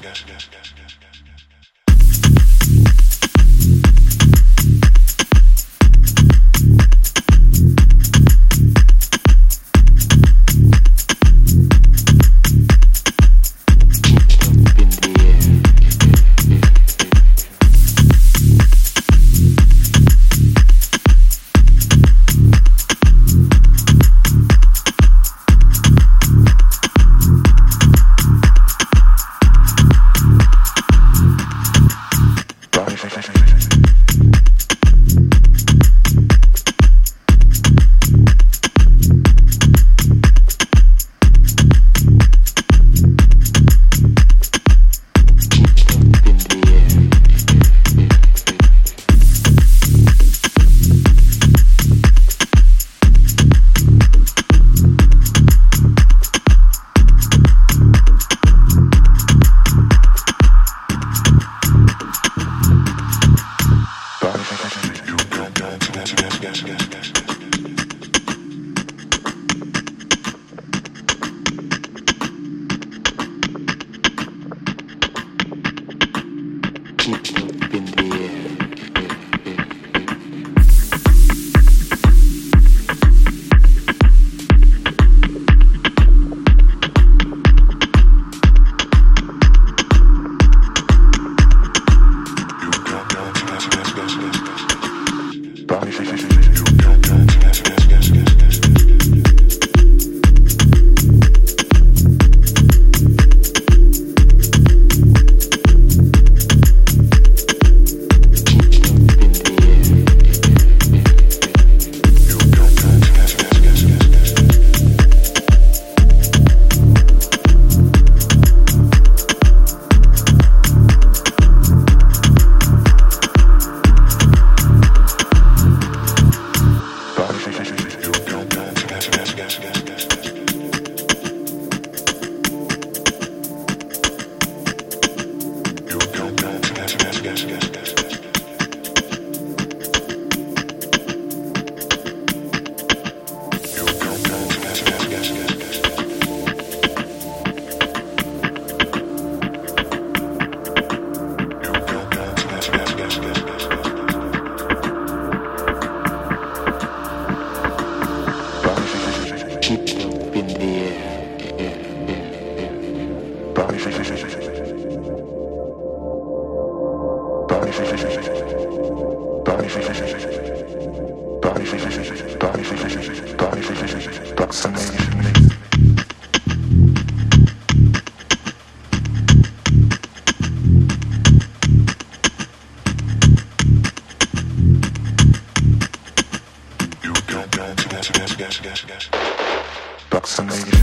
gas, gas, gas, you. don't, don't, don't, don't, don't, don't, don't, yes, yes. Boxing.